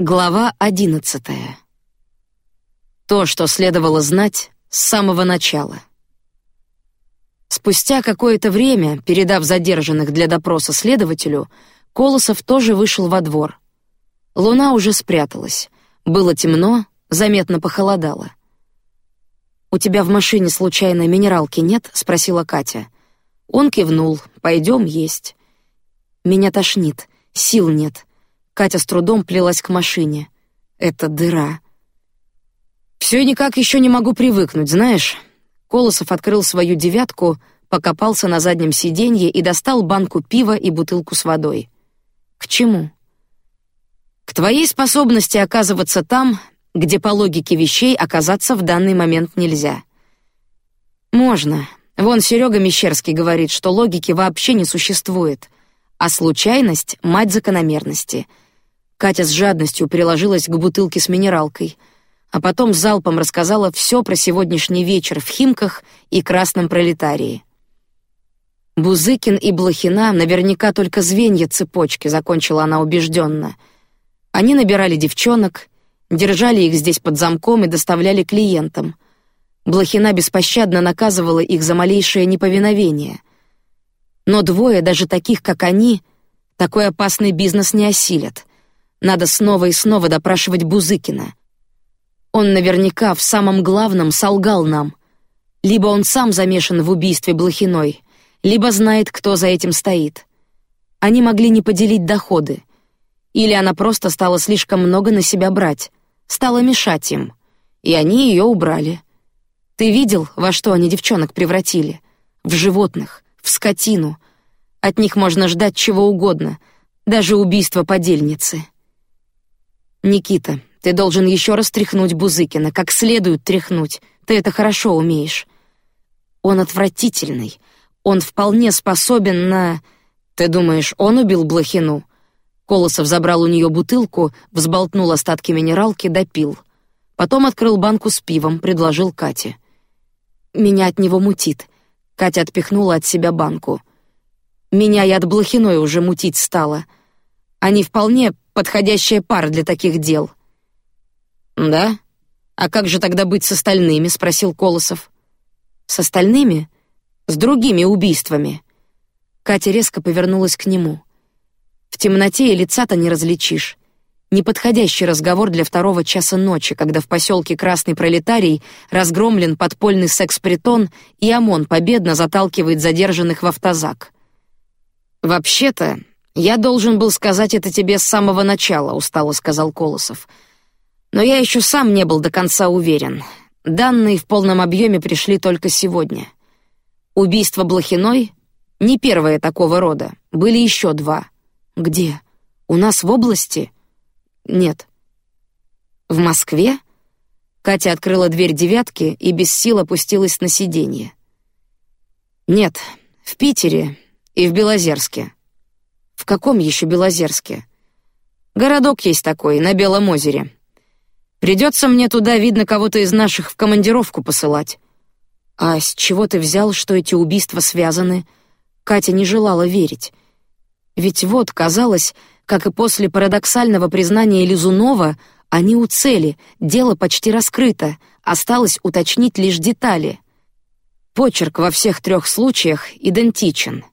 Глава одиннадцатая. То, что следовало знать с самого начала. Спустя какое-то время, передав задержанных для допроса следователю, Колосов тоже вышел во двор. Луна уже спряталась. Было темно, заметно похолодало. У тебя в машине случайно минералки нет? – спросила Катя. Он кивнул. Пойдем есть. Меня тошнит, сил нет. Катя с трудом плелась к машине. Это дыра. Все никак еще не могу привыкнуть, знаешь. Колосов открыл свою девятку, покопался на заднем сиденье и достал банку пива и бутылку с водой. К чему? К твоей способности оказываться там, где по логике вещей оказаться в данный момент нельзя. Можно. Вон Серега Мещерский говорит, что логики вообще не существует, а случайность мать закономерности — Катя с жадностью приложилась к бутылке с минералкой, а потом залпом рассказала все про сегодняшний вечер в Химках и Красном пролетарии. Бузыкин и Блохина наверняка только звенья цепочки, закончила она убежденно. Они набирали девчонок, держали их здесь под замком и доставляли клиентам. Блохина беспощадно наказывала их за малейшее неповиновение. Но двое, даже таких как они, такой опасный бизнес не осилят. Надо снова и снова допрашивать Бузыкина. Он наверняка в самом главном солгал нам. Либо он сам замешан в убийстве Блохиной, либо знает, кто за этим стоит. Они могли не поделить доходы, или она просто стала слишком много на себя брать, стала мешать им, и они ее убрали. Ты видел, во что они девчонок превратили? В животных, в скотину. От них можно ждать чего угодно, даже убийства подельницы. Никита, ты должен еще раз тряхнуть Бузыкина, как следует тряхнуть. Ты это хорошо умеешь. Он отвратительный. Он вполне способен на. Ты думаешь, он убил Блохину? Колосов забрал у нее бутылку, взболтнул остатки минералки, допил. Потом открыл банку с пивом, предложил Кате. Меня от него мутит. Катя отпихнула от себя банку. Меня и от Блохиной уже мутить стало. Они вполне подходящая пара для таких дел. Да? А как же тогда быть с остальными? – спросил Колосов. С остальными? С другими убийствами. Катя резко повернулась к нему. В темноте и лица-то не различишь. Неподходящий разговор для второго часа ночи, когда в поселке Красный Пролетарий разгромлен подпольный секс-притон и ОМОН победно заталкивает задержанных в автозак. Вообще-то я должен был сказать это тебе с самого начала, устало сказал Колосов. Но я еще сам не был до конца уверен. Данные в полном объеме пришли только сегодня. Убийство Блохиной не первое такого рода, были еще два. Где? У нас в области? Нет. В Москве? Катя открыла дверь девятки и без сил опустилась на сиденье. Нет, в Питере и в Белозерске. В каком еще Белозерске? Городок есть такой на Белом озере. Придется мне туда, видно, кого-то из наших в командировку посылать. А с чего ты взял, что эти убийства связаны? Катя не желала верить. Ведь вот казалось, как и после парадоксального признания Лизунова, они у цели, дело почти раскрыто, осталось уточнить лишь детали. Почерк во всех трех случаях идентичен.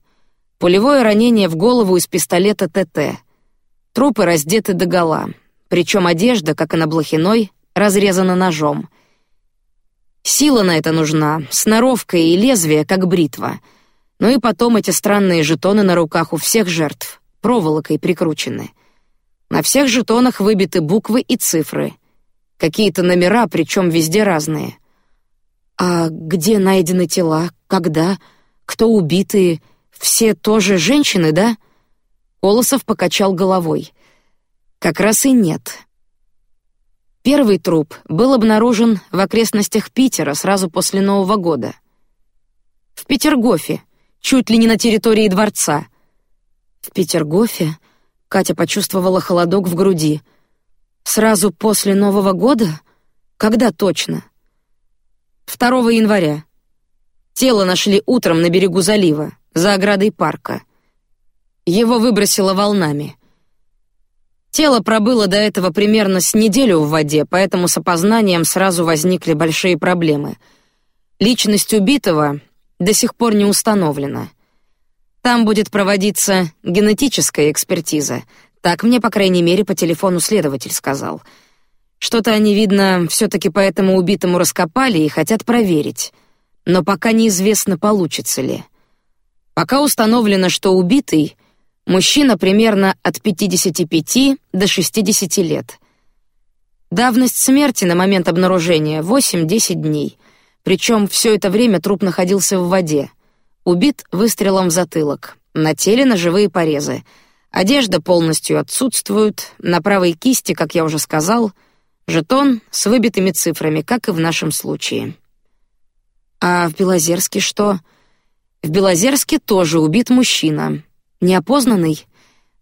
Пулевое ранение в голову из пистолета ТТ. Трупы раздеты до гола, причем одежда, как и на Блохиной, разрезана ножом. Сила на это нужна, сноровка и лезвие, как бритва. Ну и потом эти странные жетоны на руках у всех жертв, проволокой прикручены. На всех жетонах выбиты буквы и цифры, какие-то номера, причем везде разные. А где найдены тела? Когда? Кто убитые? Все тоже женщины, да? Колосов покачал головой. Как раз и нет. Первый труп был обнаружен в окрестностях Питера сразу после Нового года. В Петергофе, чуть ли не на территории дворца. В Петергофе Катя почувствовала холодок в груди. Сразу после Нового года? Когда точно? 2 января. Тело нашли утром на берегу залива за оградой парка. Его выбросило волнами. Тело пробыло до этого примерно с неделю в воде, поэтому с опознанием сразу возникли большие проблемы. Личность убитого до сих пор не установлена. Там будет проводиться генетическая экспертиза. Так мне, по крайней мере, по телефону следователь сказал. Что-то они, видно, все-таки по этому убитому раскопали и хотят проверить. Но пока неизвестно, получится ли. Пока установлено, что убитый Мужчина примерно от 55 до 60 лет. Давность смерти на момент обнаружения 8-10 дней. Причем все это время труп находился в воде. Убит выстрелом в затылок. На теле ножевые порезы. Одежда полностью отсутствует. На правой кисти, как я уже сказал, жетон с выбитыми цифрами, как и в нашем случае. А в Белозерске что? В Белозерске тоже убит мужчина. Неопознанный?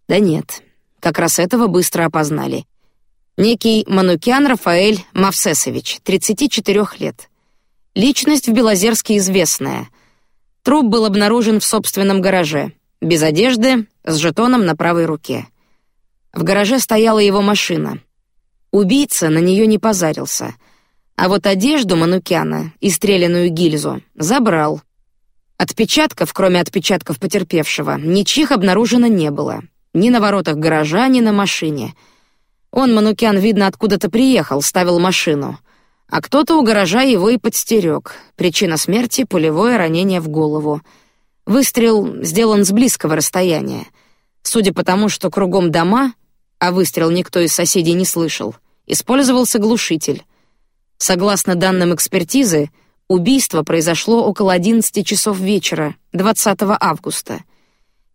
Да нет, как раз этого быстро опознали. Некий Манукян Рафаэль Мавсесович, 34 лет. Личность в Белозерске известная. Труп был обнаружен в собственном гараже, без одежды, с жетоном на правой руке. В гараже стояла его машина. Убийца на нее не позарился, а вот одежду Манукяна и стреляную гильзу забрал. Отпечатков, кроме отпечатков потерпевшего, ничьих обнаружено не было. Ни на воротах гаража, ни на машине. Он, Манукян, видно, откуда-то приехал, ставил машину. А кто-то у гаража его и подстерег. Причина смерти — пулевое ранение в голову. Выстрел сделан с близкого расстояния. Судя по тому, что кругом дома, а выстрел никто из соседей не слышал, использовался глушитель. Согласно данным экспертизы, Убийство произошло около 11 часов вечера 20 августа.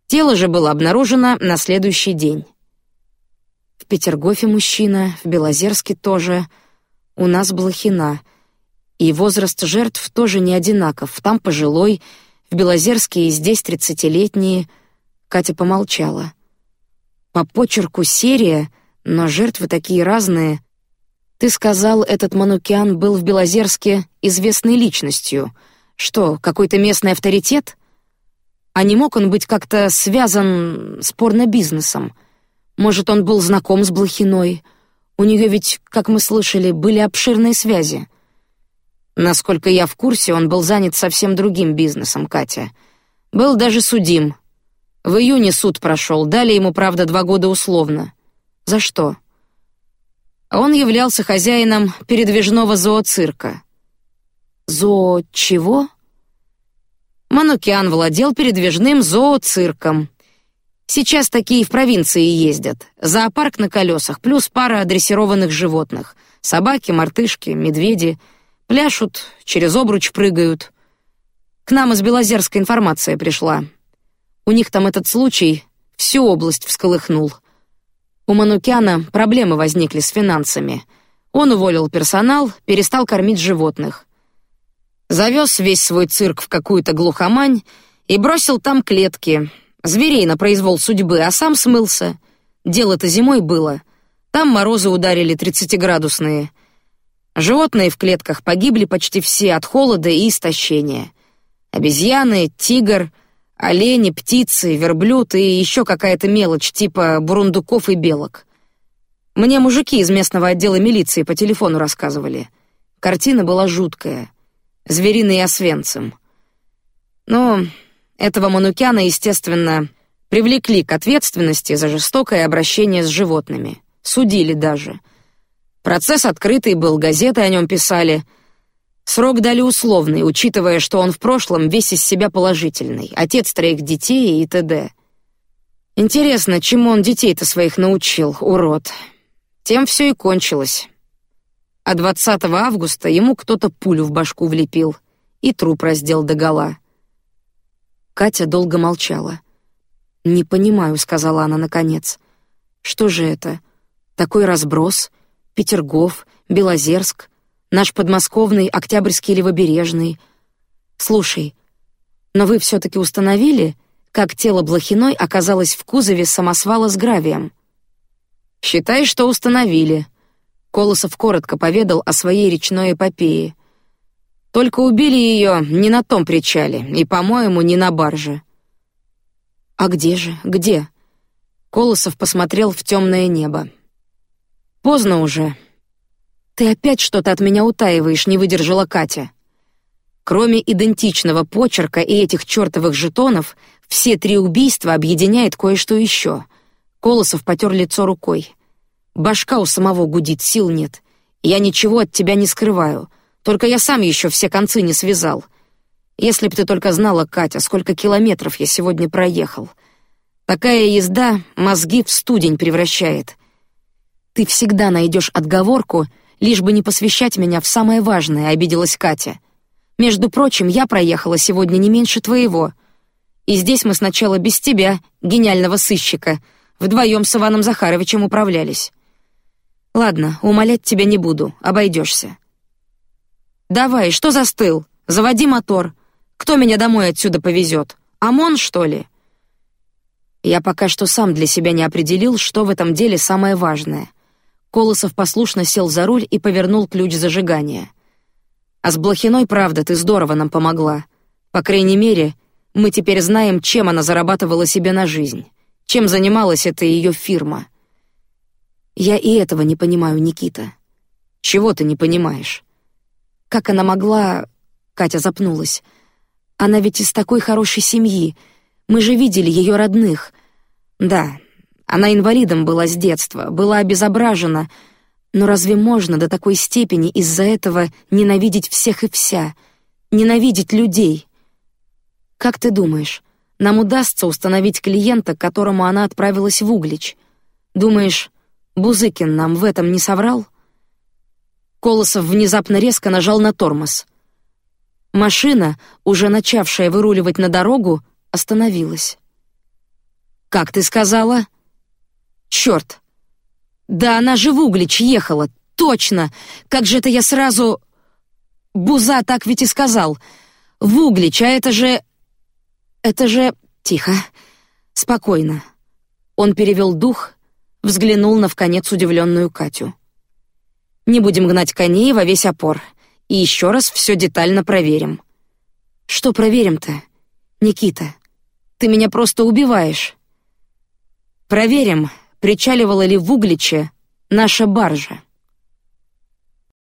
Тело же было обнаружено на следующий день. В Петергофе мужчина, в Белозерске тоже. У нас Блохина. И возраст жертв тоже не одинаков. Там пожилой, в Белозерске и здесь тридцатилетние. Катя помолчала. По почерку серия, но жертвы такие разные. Ты сказал, этот Манукян был в Белозерске известной личностью. Что, какой-то местный авторитет? А не мог он быть как-то связан с порно-бизнесом? Может, он был знаком с Блохиной? У нее ведь, как мы слышали, были обширные связи. Насколько я в курсе, он был занят совсем другим бизнесом, Катя. Был даже судим. В июне суд прошел, дали ему, правда, два года условно. За что? Он являлся хозяином передвижного зооцирка. Зоо чего? Манукян владел передвижным зооцирком. Сейчас такие в провинции ездят. Зоопарк на колесах, плюс пара дрессированных животных. Собаки, мартышки, медведи. Пляшут, через обруч прыгают. К нам из Белозерска информация пришла. У них там этот случай всю область всколыхнул — у Манукяна проблемы возникли с финансами. Он уволил персонал, перестал кормить животных. Завез весь свой цирк в какую-то глухомань и бросил там клетки, зверей на произвол судьбы, а сам смылся. Дело-то зимой было. Там морозы ударили тридцатиградусные. Животные в клетках погибли почти все от холода и истощения. Обезьяны, тигр, Олени, птицы, верблюд и еще какая-то мелочь типа бурундуков и белок. Мне мужики из местного отдела милиции по телефону рассказывали. Картина была жуткая, звериный освенцем. Но этого Манукяна, естественно, привлекли к ответственности за жестокое обращение с животными, судили даже. Процесс открытый был, газеты о нем писали — Срок дали условный, учитывая, что он в прошлом весь из себя положительный, отец троих детей и т.д. Интересно, чему он детей-то своих научил, урод. Тем все и кончилось. А 20 августа ему кто-то пулю в башку влепил и труп раздел догола. Катя долго молчала. Не понимаю, сказала она наконец. Что же это? Такой разброс? Петергоф, Белозерск, наш подмосковный Октябрьский левобережный. Слушай, но вы все-таки установили, как тело Блохиной оказалось в кузове самосвала с гравием? Считай, что установили. Колосов коротко поведал о своей речной эпопее. Только убили ее не на том причале и, по-моему, не на барже. А где же? Где? Колосов посмотрел в темное небо. Поздно уже. Ты опять что-то от меня утаиваешь, не выдержала Катя. Кроме идентичного почерка и этих чертовых жетонов, все три убийства объединяет кое-что еще. Колосов потер лицо рукой. Башка у самого гудит, сил нет. Я ничего от тебя не скрываю. Только я сам еще все концы не связал. Если б ты только знала, Катя, сколько километров я сегодня проехал. Такая езда мозги в студень превращает. Ты всегда найдешь отговорку, лишь бы не посвящать меня в самое важное, обиделась Катя. Между прочим, я проехала сегодня не меньше твоего. И здесь мы сначала без тебя, гениального сыщика, вдвоем с Иваном Захаровичем управлялись. Ладно, умолять тебя не буду, обойдешься. Давай, что застыл? Заводи мотор. Кто меня домой отсюда повезет? Амон что ли? Я пока что сам для себя не определил, что в этом деле самое важное. Колосов послушно сел за руль и повернул ключ зажигания. А с Блохиной, правда, ты здорово нам помогла. По крайней мере, мы теперь знаем, чем она зарабатывала себе на жизнь, чем занималась эта ее фирма. Я и этого не понимаю, Никита. Чего ты не понимаешь? Как она могла? Катя запнулась. Она ведь из такой хорошей семьи. Мы же видели ее родных. Да, она инвалидом была с детства, была обезображена. Но разве можно до такой степени из-за этого ненавидеть всех и вся, ненавидеть людей? Как ты думаешь, нам удастся установить клиента, к которому она отправилась в Углич? Думаешь, Бузыкин нам в этом не соврал? Колосов внезапно резко нажал на тормоз. Машина, уже начавшая выруливать на дорогу, остановилась. Как ты сказала? Черт! Да она же в Углич ехала, точно. Как же это я сразу? Буза так ведь и сказал. В Углич, а это же, это же тихо, спокойно. Он перевел дух взглянул на в конец удивленную Катю. Не будем гнать коней во весь опор и еще раз все детально проверим. Что проверим-то, Никита? Ты меня просто убиваешь. Проверим, причаливала ли в Угличе наша баржа.